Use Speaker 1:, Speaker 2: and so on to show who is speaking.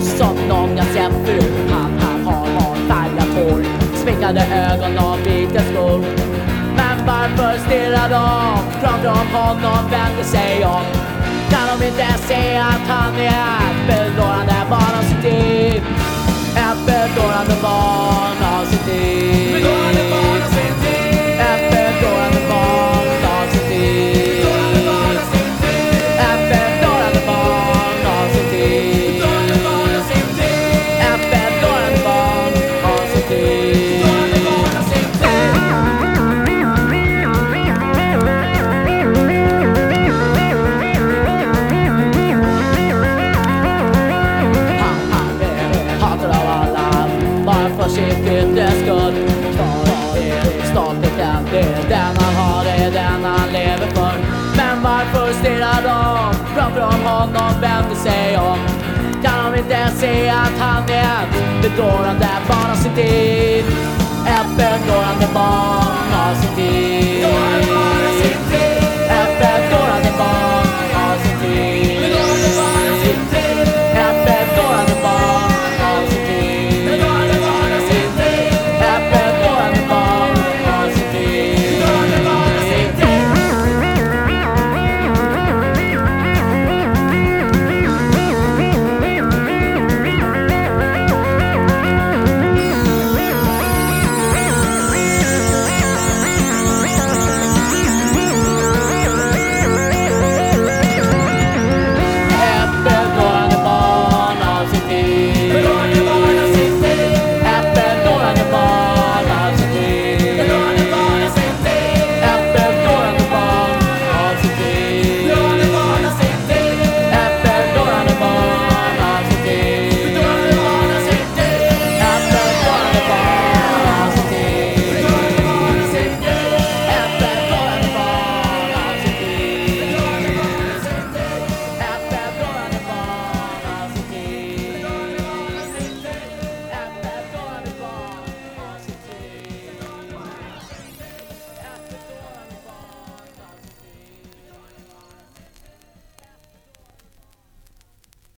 Speaker 1: som någon jag sett förut. Han, han har färgat hår, sminkade ögon och vita skor. Men varför stirrar de om honom, vänder sig om? Kan de inte se att han är ett försiktigt, för sin yttre skull Stolt är stoltheten Det är den han har, det är den han lever för. Men varför stirrar de? framför honom, vänder sig om? Kan de inte se att han är ett bedårande barn av sitt liv? Ett bedårande barn.